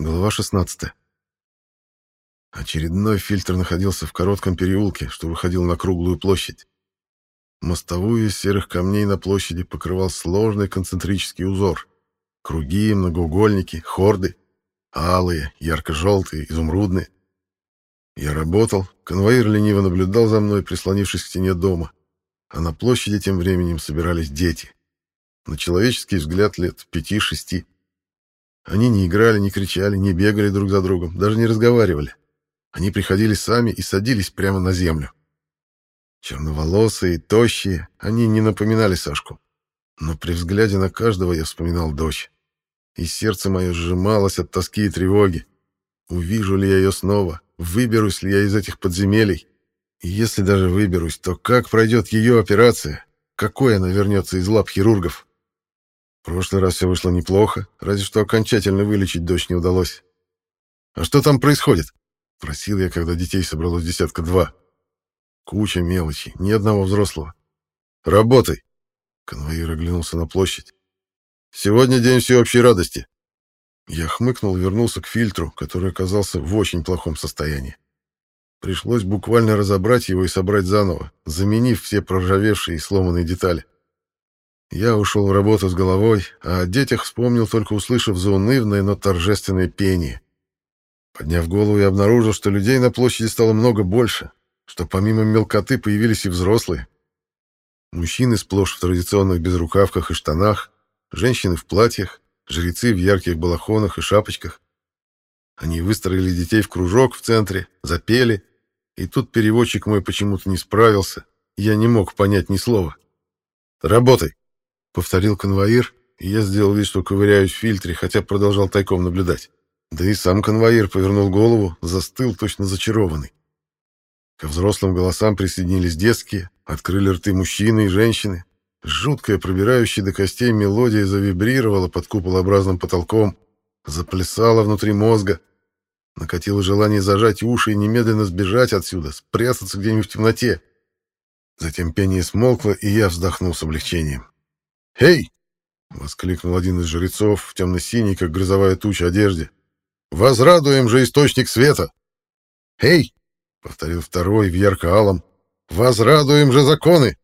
Глава 16. Очередной фильтр находился в коротком переулке, что выходил на круглую площадь. Мостовую из серых камней на площади покрывал сложный концентрический узор. Круги, многоугольники, хорды. Алые, ярко-желтые, изумрудные. Я работал, конвоир лениво наблюдал за мной, прислонившись к стене дома. А на площади тем временем собирались дети. На человеческий взгляд лет пяти-шести. Они не играли, не кричали, не бегали друг за другом, даже не разговаривали. Они приходили сами и садились прямо на землю. Черноволосые, тощие, они не напоминали Сашку. Но при взгляде на каждого я вспоминал дочь. И сердце мое сжималось от тоски и тревоги. Увижу ли я ее снова? Выберусь ли я из этих подземелий? И если даже выберусь, то как пройдет ее операция? Какой она вернется из лап хирургов? Прошлый раз все вышло неплохо, разве что окончательно вылечить дочь не удалось. «А что там происходит?» — просил я, когда детей собралось десятка два. Куча мелочи, ни одного взрослого. «Работай!» — конвоир оглянулся на площадь. «Сегодня день всеобщей радости». Я хмыкнул и вернулся к фильтру, который оказался в очень плохом состоянии. Пришлось буквально разобрать его и собрать заново, заменив все проржавевшие и сломанные детали. Я ушел в работу с головой, а о детях вспомнил, только услышав заунывное, но торжественное пение. Подняв голову, я обнаружил, что людей на площади стало много больше, что помимо мелкоты появились и взрослые. Мужчины сплошь в традиционных безрукавках и штанах, женщины в платьях, жрецы в ярких балахонах и шапочках. Они выстроили детей в кружок в центре, запели, и тут переводчик мой почему-то не справился, я не мог понять ни слова. «Работай!» Повторил конвоир, и я сделал вид, что ковыряюсь в фильтре, хотя продолжал тайком наблюдать. Да и сам конвоир повернул голову, застыл точно зачарованный. Ко взрослым голосам присоединились детские, открыли рты мужчины и женщины. Жуткая, пробирающая до костей мелодия завибрировала под куполообразным потолком, заплясала внутри мозга. Накатило желание зажать уши и немедленно сбежать отсюда, спрятаться где-нибудь в темноте. Затем пение смолкло, и я вздохнул с облегчением. «Эй!» — воскликнул один из жрецов в темно-синей, как грозовая туча, одежде. «Возрадуем же источник света!» «Эй!» — повторил второй в ярко-алом. «Возрадуем же законы!»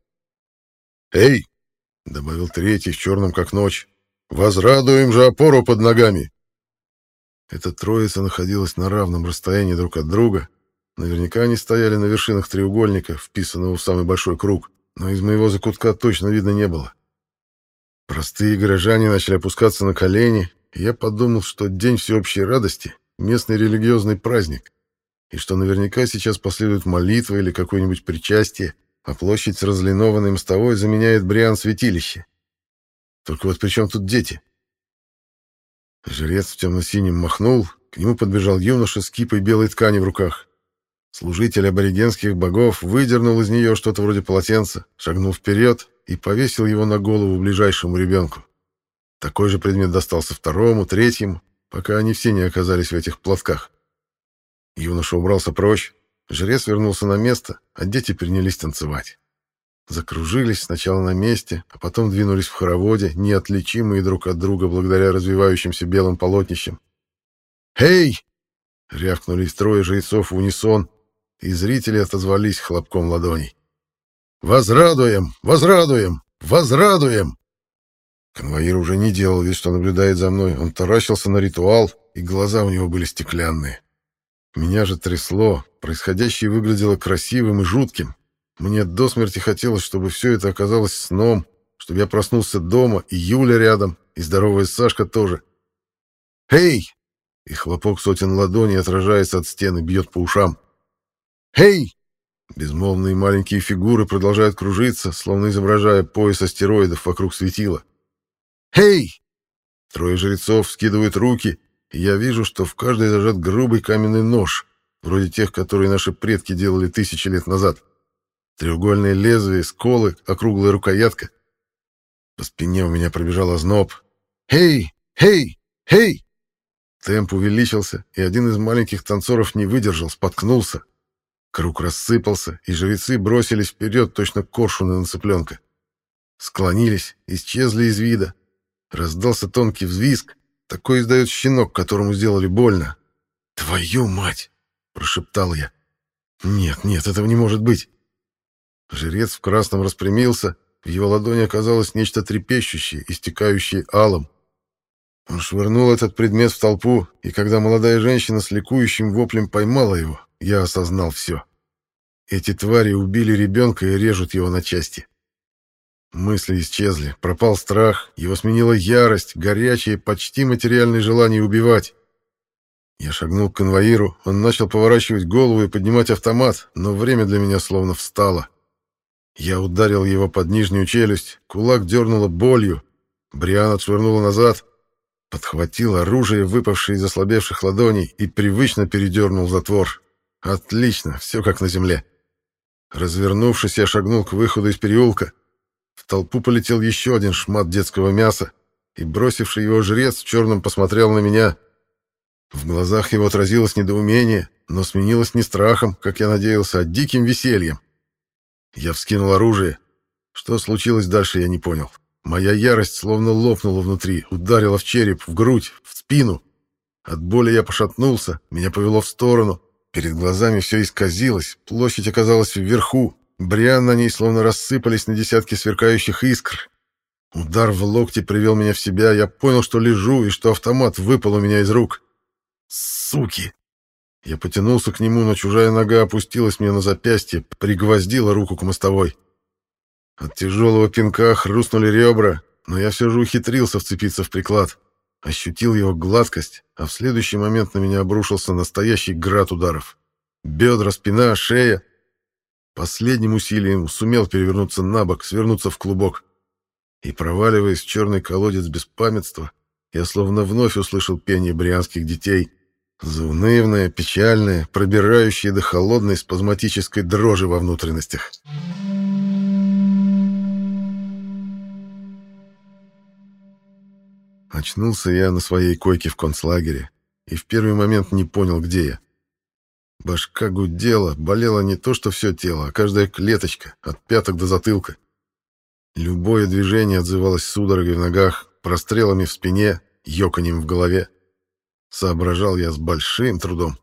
«Эй!» — добавил третий в черном, как ночь. «Возрадуем же опору под ногами!» Эта троица находилась на равном расстоянии друг от друга. Наверняка они стояли на вершинах треугольника, вписанного в самый большой круг, но из моего закутка точно видно не было. Простые горожане начали опускаться на колени, и я подумал, что День всеобщей радости — местный религиозный праздник, и что наверняка сейчас последует молитва или какое-нибудь причастие, а площадь с разлинованной мостовой заменяет Бриан святилище. Только вот при чем тут дети? Жрец в темно-синем махнул, к нему подбежал юноша с кипой белой ткани в руках. Служитель аборигенских богов выдернул из нее что-то вроде полотенца, шагнул вперед и повесил его на голову ближайшему ребенку. Такой же предмет достался второму, третьему, пока они все не оказались в этих платках. Юноша убрался прочь, жрец вернулся на место, а дети принялись танцевать. Закружились сначала на месте, а потом двинулись в хороводе, неотличимые друг от друга благодаря развивающимся белым полотнищам. «Эй!» — рявкнули трое жрецов в унисон, и зрители отозвались хлопком ладоней. «Возрадуем! Возрадуем! Возрадуем!» Конвоир уже не делал вид, что наблюдает за мной. Он таращился на ритуал, и глаза у него были стеклянные. Меня же трясло, происходящее выглядело красивым и жутким. Мне до смерти хотелось, чтобы все это оказалось сном, чтобы я проснулся дома, и Юля рядом, и здоровая Сашка тоже. «Эй!» И хлопок сотен ладоней отражается от стены, бьет по ушам. «Эй!» Безмолвные маленькие фигуры продолжают кружиться, словно изображая пояс астероидов вокруг светила. «Эй!» Трое жрецов скидывают руки, и я вижу, что в каждой зажат грубый каменный нож, вроде тех, которые наши предки делали тысячи лет назад. Треугольное лезвие, сколы, округлая рукоятка. По спине у меня пробежал озноб. «Эй! Эй! Эй!» Темп увеличился, и один из маленьких танцоров не выдержал, споткнулся. Круг рассыпался, и жрецы бросились вперед, точно коршуны на цыпленка. Склонились, исчезли из вида. Раздался тонкий взвизг, Такой издает щенок, которому сделали больно. «Твою мать!» — прошептал я. «Нет, нет, этого не может быть!» Жрец в красном распрямился, в его ладони оказалось нечто трепещущее, истекающее алом. Он швырнул этот предмет в толпу, и когда молодая женщина с ликующим воплем поймала его, я осознал все. Эти твари убили ребенка и режут его на части. Мысли исчезли, пропал страх, его сменила ярость, горячее, почти материальное желание убивать. Я шагнул к конвоиру, он начал поворачивать голову и поднимать автомат, но время для меня словно встало. Я ударил его под нижнюю челюсть, кулак дернуло болью, Бриан отшвырнула назад, подхватил оружие, выпавшее из ослабевших ладоней, и привычно передернул затвор. Отлично, все как на земле. Развернувшись, я шагнул к выходу из переулка. В толпу полетел еще один шмат детского мяса, и бросивший его жрец в черном посмотрел на меня. В глазах его отразилось недоумение, но сменилось не страхом, как я надеялся, а диким весельем. Я вскинул оружие. Что случилось дальше, я не понял. Моя ярость словно лопнула внутри, ударила в череп, в грудь, в спину. От боли я пошатнулся, меня повело в сторону. Перед глазами все исказилось, площадь оказалась вверху. Бриан на ней словно рассыпались на десятки сверкающих искр. Удар в локте привел меня в себя, я понял, что лежу и что автомат выпал у меня из рук. Суки! Я потянулся к нему, но чужая нога опустилась мне на запястье, пригвоздила руку к мостовой. От тяжелого пинка хрустнули ребра, но я все же ухитрился вцепиться в приклад. Ощутил его гладкость, а в следующий момент на меня обрушился настоящий град ударов. Бедра, спина, шея. Последним усилием сумел перевернуться на бок, свернуться в клубок. И, проваливаясь в черный колодец беспамятства, я словно вновь услышал пение брианских детей — Заунывная, печальная, пробирающая до холодной спазматической дрожи во внутренностях. Очнулся я на своей койке в концлагере и в первый момент не понял, где я. Башка гудела, болело не то что все тело, а каждая клеточка, от пяток до затылка. Любое движение отзывалось судорогой в ногах, прострелами в спине, ёканьем в голове. Соображал я с большим трудом.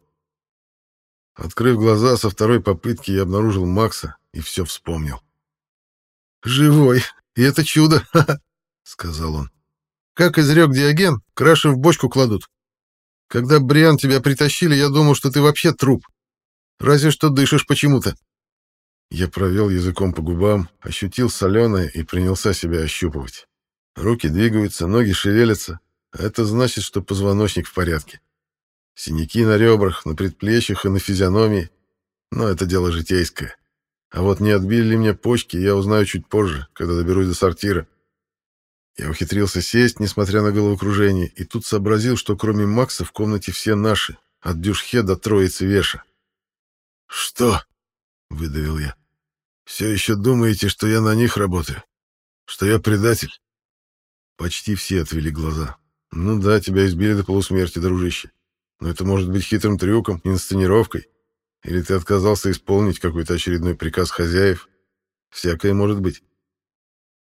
Открыв глаза со второй попытки, я обнаружил Макса и все вспомнил. «Живой! И это чудо!» — сказал он. «Как изрек Диоген, краши в бочку кладут. Когда Бриан тебя притащили, я думал, что ты вообще труп. Разве что дышишь почему-то». Я провел языком по губам, ощутил соленое и принялся себя ощупывать. Руки двигаются, ноги шевелятся, это значит, что позвоночник в порядке. Синяки на ребрах, на предплечьях и на физиономии. Но это дело житейское. А вот не отбили ли мне почки, я узнаю чуть позже, когда доберусь до сортира. Я ухитрился сесть, несмотря на головокружение, и тут сообразил, что кроме Макса в комнате все наши, от Дюшхе до Троицы Веша. «Что?» — выдавил я. «Все еще думаете, что я на них работаю? Что я предатель?» Почти все отвели глаза. Ну да, тебя избили до полусмерти, дружище. Но это может быть хитрым трюком, инсценировкой. Или ты отказался исполнить какой-то очередной приказ хозяев. Всякое может быть.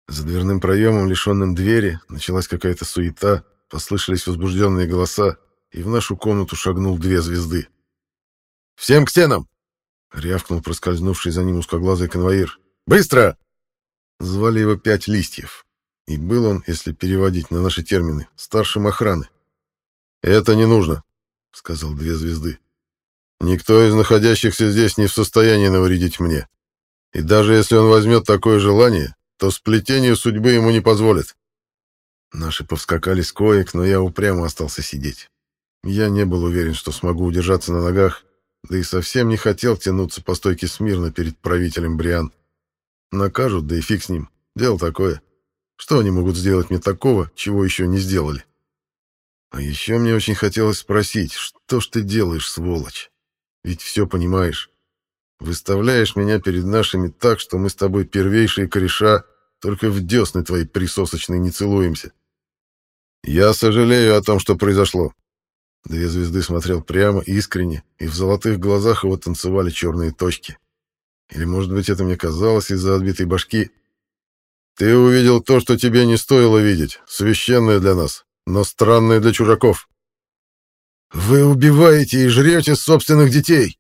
За дверным проемом, лишенным двери, началась какая-то суета, послышались возбужденные голоса, и в нашу комнату шагнул две звезды. «Всем к стенам!» — рявкнул проскользнувший за ним узкоглазый конвоир. «Быстро!» Звали его «Пять листьев». И был он, если переводить на наши термины, старшим охраны. «Это не нужно», — сказал две звезды. «Никто из находящихся здесь не в состоянии навредить мне. И даже если он возьмет такое желание, то сплетение судьбы ему не позволит». Наши повскакали с коек, но я упрямо остался сидеть. Я не был уверен, что смогу удержаться на ногах, да и совсем не хотел тянуться по стойке смирно перед правителем Бриан. Накажут, да и фиг с ним. Дело такое. Что они могут сделать мне такого, чего еще не сделали? А еще мне очень хотелось спросить, что ж ты делаешь, сволочь? Ведь все понимаешь. Выставляешь меня перед нашими так, что мы с тобой первейшие кореша, только в десны твои присосочные не целуемся. Я сожалею о том, что произошло. Две звезды смотрел прямо, искренне, и в золотых глазах его танцевали черные точки. Или, может быть, это мне казалось из-за отбитой башки — ты увидел то, что тебе не стоило видеть, священное для нас. но странное для чужаков. «Вы убиваете и жрете собственных детей!»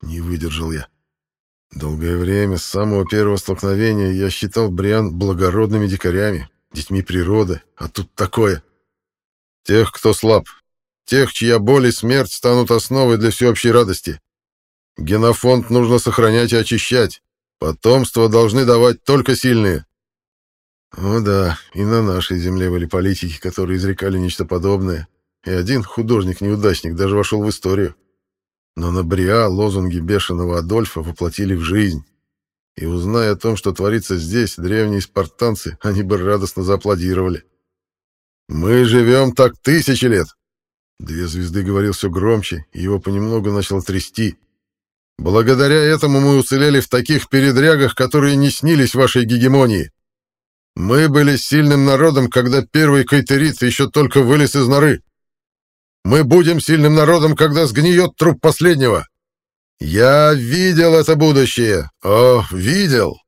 Не выдержал я. Долгое время, с самого первого столкновения, я считал Бриан благородными дикарями, детьми природы, а тут такое. Тех, кто слаб, тех, чья боль и смерть станут основой для всеобщей радости. Генофонд нужно сохранять и очищать. Потомство должны давать только сильные. О да, и на нашей земле были политики, которые изрекали нечто подобное, и один художник-неудачник даже вошел в историю. Но на Бриа лозунги бешеного Адольфа воплотили в жизнь. И узная о том, что творится здесь, древние спартанцы, они бы радостно зааплодировали. «Мы живем так тысячи лет!» Две звезды говорил все громче, и его понемногу начало трясти. «Благодаря этому мы уцелели в таких передрягах, которые не снились вашей гегемонии. Мы были сильным народом, когда первый кайтерит еще только вылез из норы. Мы будем сильным народом, когда сгниет труп последнего. Я видел это будущее. О, видел!»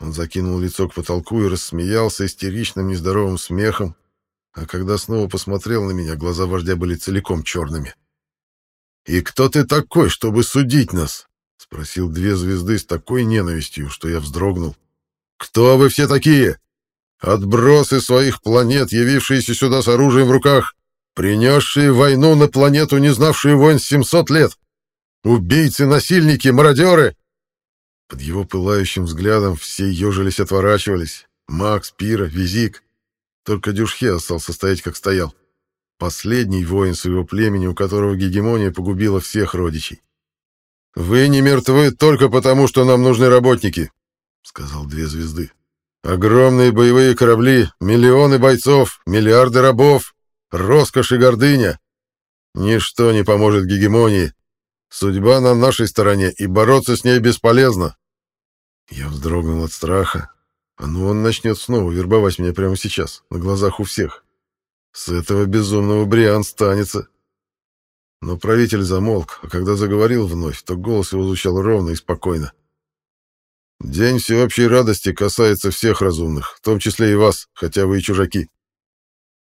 Он закинул лицо к потолку и рассмеялся истеричным нездоровым смехом, а когда снова посмотрел на меня, глаза вождя были целиком черными. «И кто ты такой, чтобы судить нас?» — спросил две звезды с такой ненавистью, что я вздрогнул. «Кто вы все такие? Отбросы своих планет, явившиеся сюда с оружием в руках, принесшие войну на планету, не знавшие войн 700 лет. Убийцы, насильники, мародеры. Под его пылающим взглядом все ежились, отворачивались. Макс, Пира, Визик. Только Дюшхе остался стоять, как стоял. Последний воин своего племени, у которого гегемония погубила всех родичей. «Вы не мертвы только потому, что нам нужны работники», — сказал две звезды. «Огромные боевые корабли, миллионы бойцов, миллиарды рабов, роскошь и гордыня. Ничто не поможет гегемонии. Судьба на нашей стороне, и бороться с ней бесполезно. Я вздрогнул от страха. А ну он начнет снова вербовать меня прямо сейчас, на глазах у всех. С этого безумного Бриан станется. Но правитель замолк, а когда заговорил вновь, то голос его звучал ровно и спокойно. День всеобщей радости касается всех разумных, в том числе и вас, хотя вы и чужаки.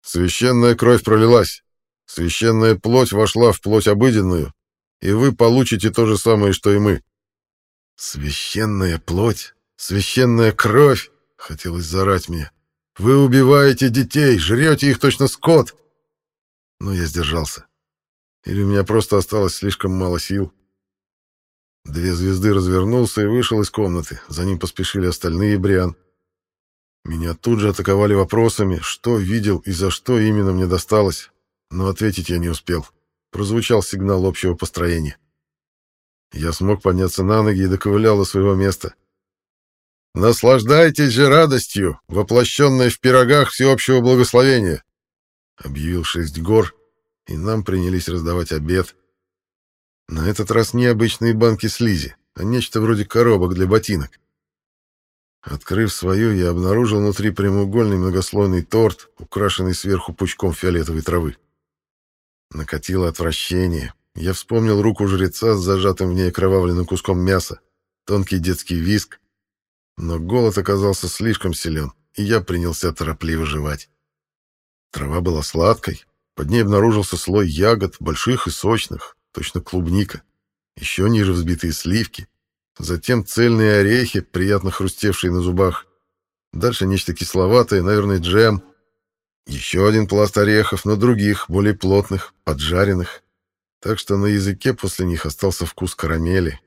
Священная кровь пролилась, священная плоть вошла в плоть обыденную, и вы получите то же самое, что и мы. Священная плоть, священная кровь, хотелось зарать мне. Вы убиваете детей, жрете их точно скот. Но я сдержался. Или у меня просто осталось слишком мало сил. Две звезды развернулся и вышел из комнаты. За ним поспешили остальные Бриан. Меня тут же атаковали вопросами, что видел и за что именно мне досталось, но ответить я не успел. Прозвучал сигнал общего построения. Я смог подняться на ноги и доковылял до своего места. «Наслаждайтесь же радостью, воплощенной в пирогах всеобщего благословения!» Объявил шесть гор, и нам принялись раздавать обед. На этот раз не обычные банки слизи, а нечто вроде коробок для ботинок. Открыв свою, я обнаружил внутри прямоугольный многослойный торт, украшенный сверху пучком фиолетовой травы. Накатило отвращение. Я вспомнил руку жреца с зажатым в ней кровавленным куском мяса, тонкий детский виск. Но голод оказался слишком силен, и я принялся торопливо жевать. Трава была сладкой, под ней обнаружился слой ягод, больших и сочных, точно клубника. Еще ниже взбитые сливки, Затем цельные орехи, приятно хрустевшие на зубах. Дальше нечто кисловатое, наверное, джем. Еще один пласт орехов, но других, более плотных, поджаренных. Так что на языке после них остался вкус карамели.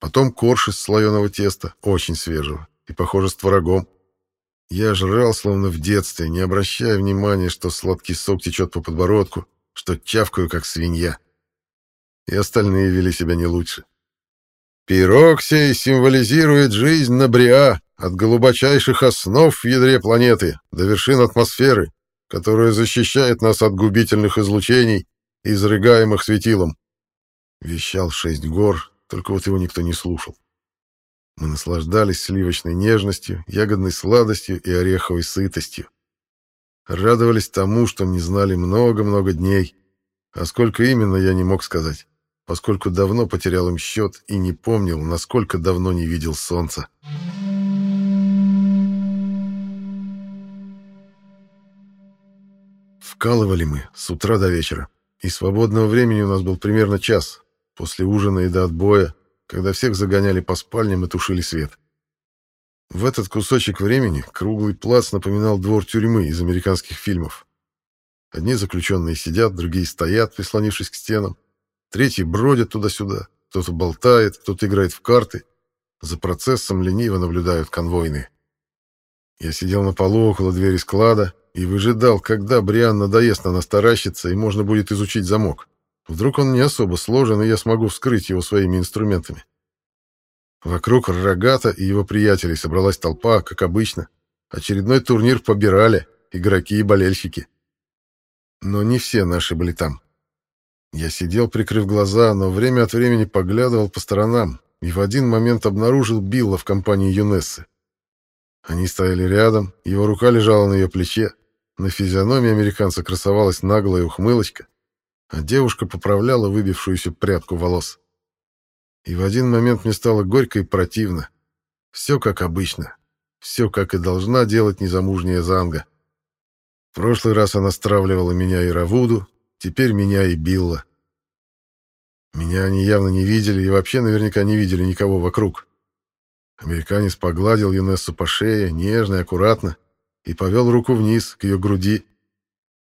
Потом корж из слоеного теста, очень свежего, и, похоже, с творогом. Я жрал, словно в детстве, не обращая внимания, что сладкий сок течет по подбородку, что чавкаю, как свинья. И остальные вели себя не лучше. Пирог сей символизирует жизнь на Бриа, от глубочайших основ в ядре планеты до вершин атмосферы, которая защищает нас от губительных излучений, изрыгаемых светилом. Вещал шесть гор, только вот его никто не слушал. Мы наслаждались сливочной нежностью, ягодной сладостью и ореховой сытостью. Радовались тому, что не знали много-много дней, а сколько именно я не мог сказать поскольку давно потерял им счет и не помнил, насколько давно не видел солнца. Вкалывали мы с утра до вечера, и свободного времени у нас был примерно час, после ужина и до отбоя, когда всех загоняли по спальням и тушили свет. В этот кусочек времени круглый плац напоминал двор тюрьмы из американских фильмов. Одни заключенные сидят, другие стоят, прислонившись к стенам, третьи бродят туда-сюда, кто-то болтает, кто-то играет в карты. За процессом лениво наблюдают конвойные. Я сидел на полу около двери склада и выжидал, когда Бриан надоест на нас таращиться, и можно будет изучить замок. Вдруг он не особо сложен, и я смогу вскрыть его своими инструментами. Вокруг Рогата и его приятелей собралась толпа, как обычно. Очередной турнир побирали, игроки и болельщики. Но не все наши были там. Я сидел, прикрыв глаза, но время от времени поглядывал по сторонам и в один момент обнаружил Билла в компании Юнессы. Они стояли рядом, его рука лежала на ее плече, на физиономии американца красовалась наглая ухмылочка, а девушка поправляла выбившуюся прядку волос. И в один момент мне стало горько и противно. Все как обычно. Все, как и должна делать незамужняя Занга. В прошлый раз она стравливала меня и Равуду, теперь меня и Билла. Меня они явно не видели и вообще наверняка не видели никого вокруг. Американец погладил Юнессу по шее, нежно и аккуратно, и повел руку вниз, к ее груди.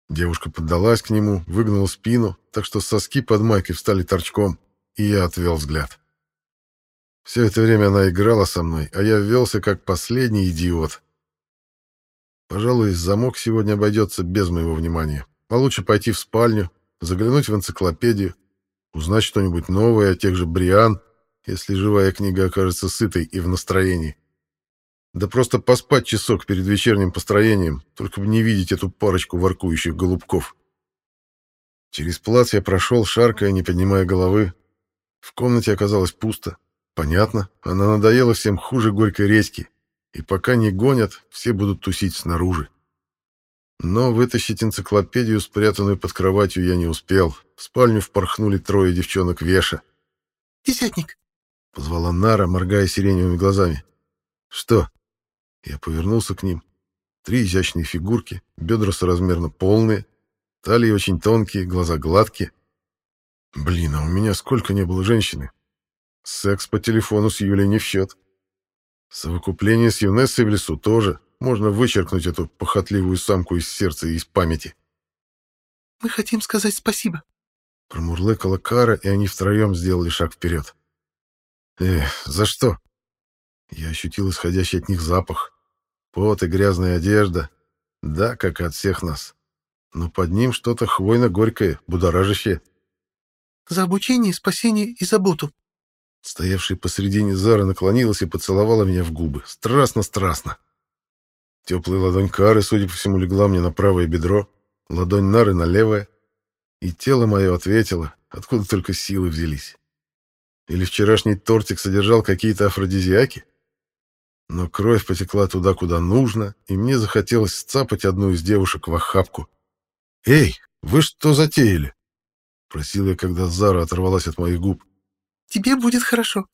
Девушка поддалась к нему, выгнула спину, так что соски под майкой встали торчком, и я отвел взгляд. Все это время она играла со мной, а я ввелся как последний идиот. Пожалуй, замок сегодня обойдется без моего внимания. А лучше пойти в спальню, заглянуть в энциклопедию, узнать что-нибудь новое о тех же Бриан, если живая книга окажется сытой и в настроении. Да просто поспать часок перед вечерним построением, только бы не видеть эту парочку воркующих голубков. Через плац я прошел, шаркая, не поднимая головы. В комнате оказалось пусто. Понятно, она надоела всем хуже горькой редьки, и пока не гонят, все будут тусить снаружи. Но вытащить энциклопедию, спрятанную под кроватью, я не успел. В спальню впорхнули трое девчонок Веша. «Десятник!» — позвала Нара, моргая сиреневыми глазами. «Что?» Я повернулся к ним. Три изящные фигурки, бедра соразмерно полные, талии очень тонкие, глаза гладкие. Блин, а у меня сколько не было женщины. Секс по телефону с Юлей не в счет. Совокупление с Юнессой в лесу тоже. Можно вычеркнуть эту похотливую самку из сердца и из памяти. «Мы хотим сказать спасибо», — промурлыкала Кара, и они втроем сделали шаг вперед. «Эх, за что?» Я ощутил исходящий от них запах. Пот и грязная одежда. Да, как и от всех нас. Но под ним что-то хвойно-горькое, будоражащее. «За обучение, спасение и заботу», Стоявшая посредине Зара наклонилась и поцеловала меня в губы. Страстно-страстно. Теплая ладонь Кары, судя по всему, легла мне на правое бедро, ладонь Нары на левое. И тело мое ответило, откуда только силы взялись. Или вчерашний тортик содержал какие-то афродизиаки? Но кровь потекла туда, куда нужно, и мне захотелось сцапать одну из девушек в охапку. «Эй, вы что затеяли?» — просил я, когда Зара оторвалась от моих губ. Тебе будет хорошо.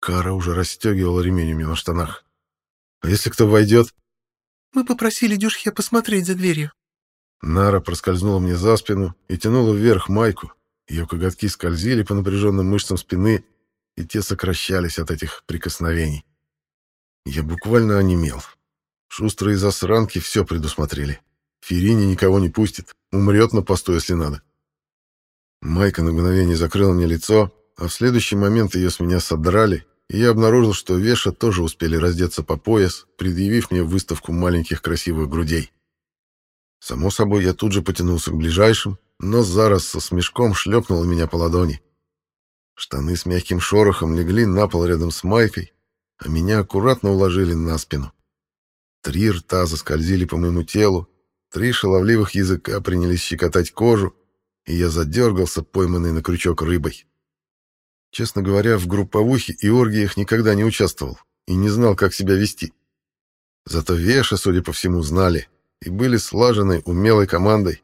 Кара уже расстегивала ремень у меня на штанах. А если кто войдет? Мы попросили Дюшхе посмотреть за дверью. Нара проскользнула мне за спину и тянула вверх майку. Ее коготки скользили по напряженным мышцам спины, и те сокращались от этих прикосновений. Я буквально онемел. Шустрые засранки все предусмотрели. Ферини никого не пустит, умрет на посту, если надо. Майка на мгновение закрыла мне лицо, а в следующий момент ее с меня содрали, я обнаружил, что Веша тоже успели раздеться по пояс, предъявив мне выставку маленьких красивых грудей. Само собой, я тут же потянулся к ближайшим, но Зарос со смешком шлепнула меня по ладони. Штаны с мягким шорохом легли на пол рядом с майкой, а меня аккуратно уложили на спину. Три рта заскользили по моему телу, три шаловливых языка принялись щекотать кожу, и я задергался, пойманный на крючок рыбой. Честно говоря, в групповухе и оргиях никогда не участвовал и не знал, как себя вести. Зато Веша, судя по всему, знали и были слаженной, умелой командой.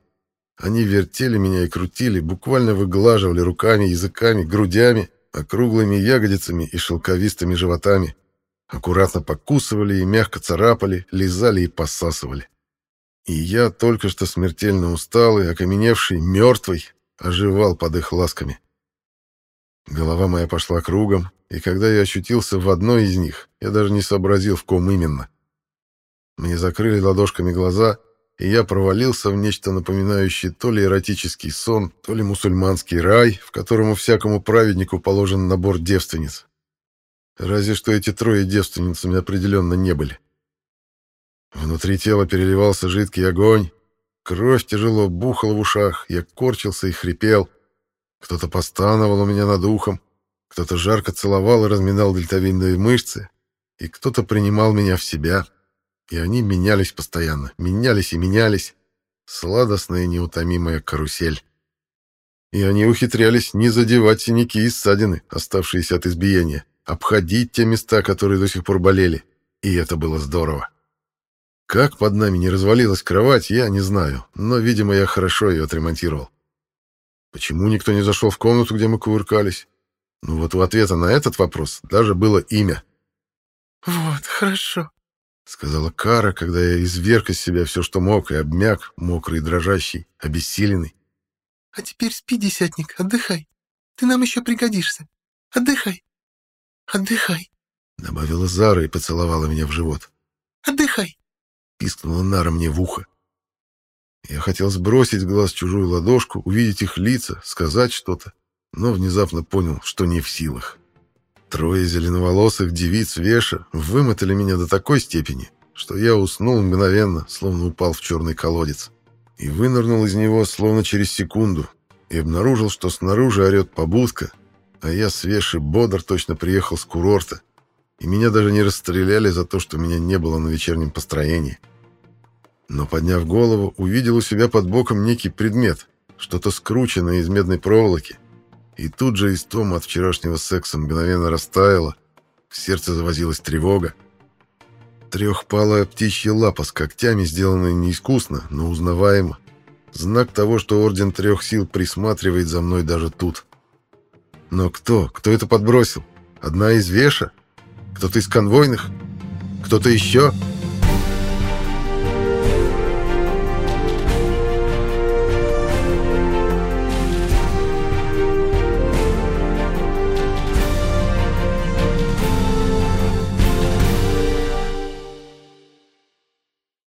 Они вертели меня и крутили, буквально выглаживали руками, языками, грудями, округлыми ягодицами и шелковистыми животами. Аккуратно покусывали и мягко царапали, лизали и посасывали. И я, только что смертельно усталый, окаменевший, мертвый, оживал под их ласками. Голова моя пошла кругом, и когда я ощутился в одной из них, я даже не сообразил, в ком именно. Мне закрыли ладошками глаза, и я провалился в нечто напоминающее то ли эротический сон, то ли мусульманский рай, в котором всякому праведнику положен набор девственниц. Разве что эти трое девственницами определенно не были. Внутри тела переливался жидкий огонь, кровь тяжело бухала в ушах, я корчился и хрипел. Кто-то постановал у меня над ухом, кто-то жарко целовал и разминал дельтовидные мышцы, и кто-то принимал меня в себя — и они менялись постоянно, менялись и менялись. Сладостная неутомимая карусель. И они ухитрялись не задевать синяки и ссадины, оставшиеся от избиения, обходить те места, которые до сих пор болели. И это было здорово. Как под нами не развалилась кровать, я не знаю, но, видимо, я хорошо ее отремонтировал. Почему никто не зашел в комнату, где мы кувыркались? Ну вот у ответа на этот вопрос даже было имя. «Вот, хорошо», — сказала Кара, когда я изверг из себя все, что мог, и обмяк, мокрый, дрожащий, обессиленный. — А теперь спи, десятник, отдыхай. Ты нам еще пригодишься. Отдыхай. Отдыхай. Добавила Зара и поцеловала меня в живот. Отдыхай. Пискнула Нара мне в ухо. Я хотел сбросить глаз чужую ладошку, увидеть их лица, сказать что-то, но внезапно понял, что не в силах. Трое зеленоволосых девиц Веша вымотали меня до такой степени, что я уснул мгновенно, словно упал в черный колодец. И вынырнул из него, словно через секунду, и обнаружил, что снаружи орет побудка, а я с Веши бодр точно приехал с курорта, и меня даже не расстреляли за то, что меня не было на вечернем построении. Но, подняв голову, увидел у себя под боком некий предмет, что-то скрученное из медной проволоки — и тут же истома от вчерашнего секса мгновенно растаяла, в сердце завозилась тревога. Трехпалая птичья лапа с когтями, сделанная неискусно, но узнаваемо. Знак того, что Орден Трех Сил присматривает за мной даже тут. Но кто? Кто это подбросил? Одна из Веша? Кто-то из конвойных? Кто-то еще?»